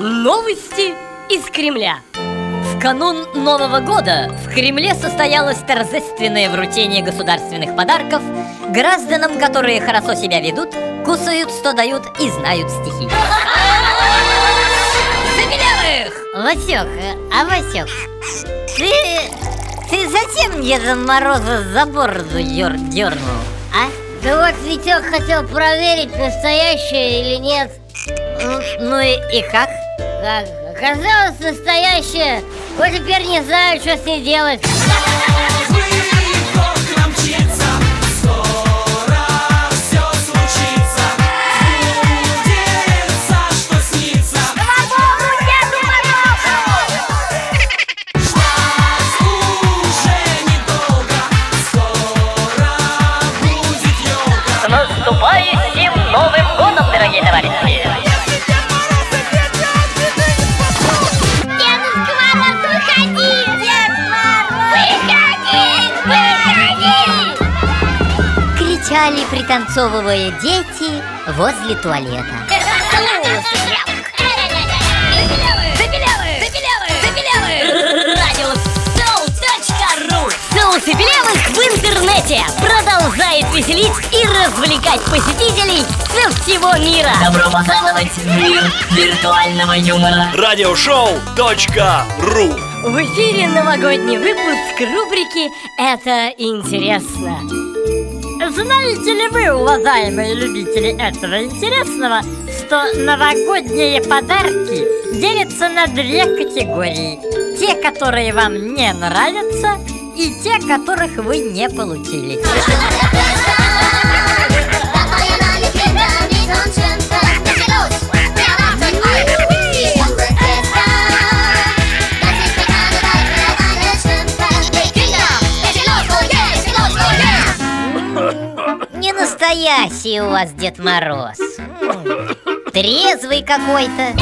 друзья! В канун Нового года в Кремле состоялось торжественное вручение государственных подарков гражданам, которые хорошо себя ведут, кусают, что дают и знают стихи. Забелявых! Васек, а Васек, ты, ты зачем Деда Мороза за бороду дер, дернул, а? Да вот Витек хотел проверить, настоящее или нет. Ну, ну и, и как? Оказалось настоящее. Вот теперь не знаю, что с ней делать. Кричали, пританцовывая дети возле туалета. Соусы белявых в интернете продолжает веселить и развлекать посетителей со всего мира. Добро пожаловать в мир виртуального юмора. Радиошоу.ру В эфире новогодний выпуск рубрики «Это интересно». Знаете ли вы, уважаемые любители этого интересного, что новогодние подарки делятся на две категории? Те, которые вам не нравятся, и те, которых вы не получили. Настоящий у вас Дед Мороз. Трезвый какой-то.